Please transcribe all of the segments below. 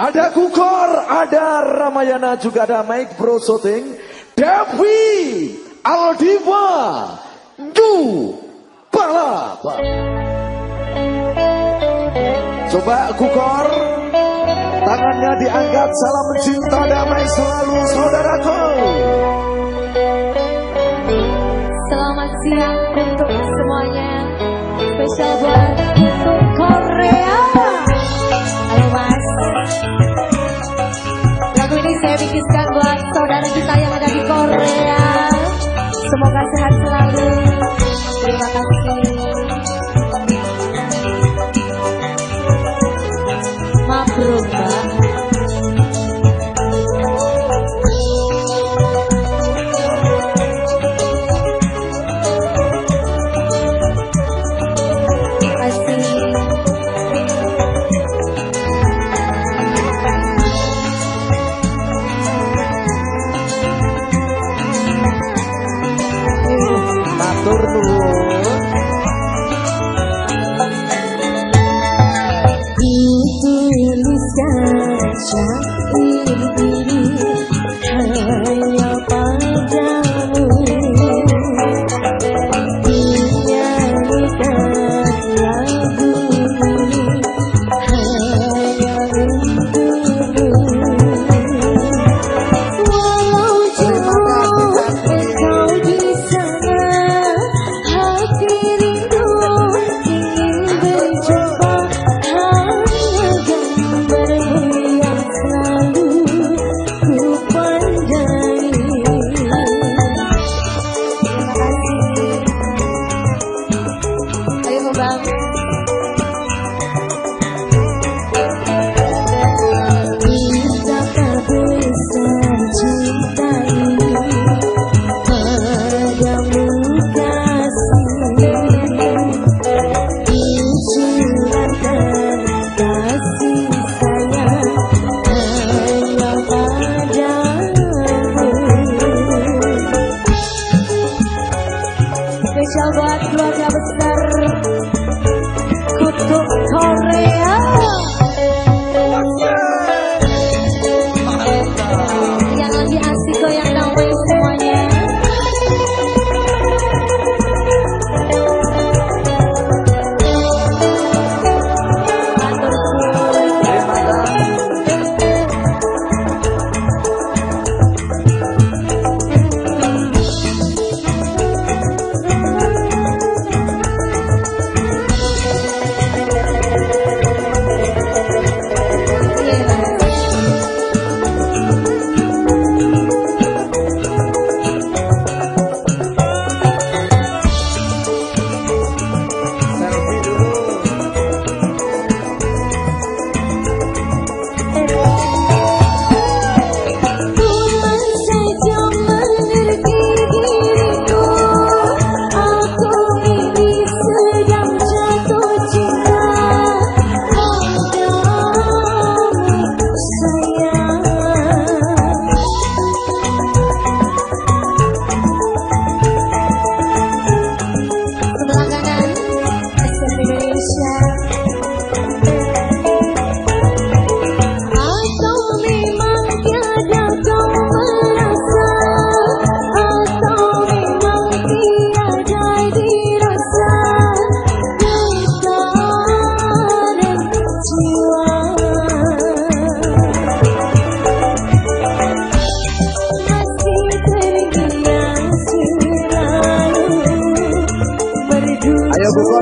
Ada Kukor, ada Ramayana, juga ada Mike Bro Soting, Devi, Aldiva, Du, Palapa. Coba Kukor, tangannya diangkat, salam cinta damai selalu saudaraku. Selamat siang untuk semuanya. Spesial buat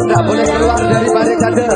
Tak boleh keluar dari barikade.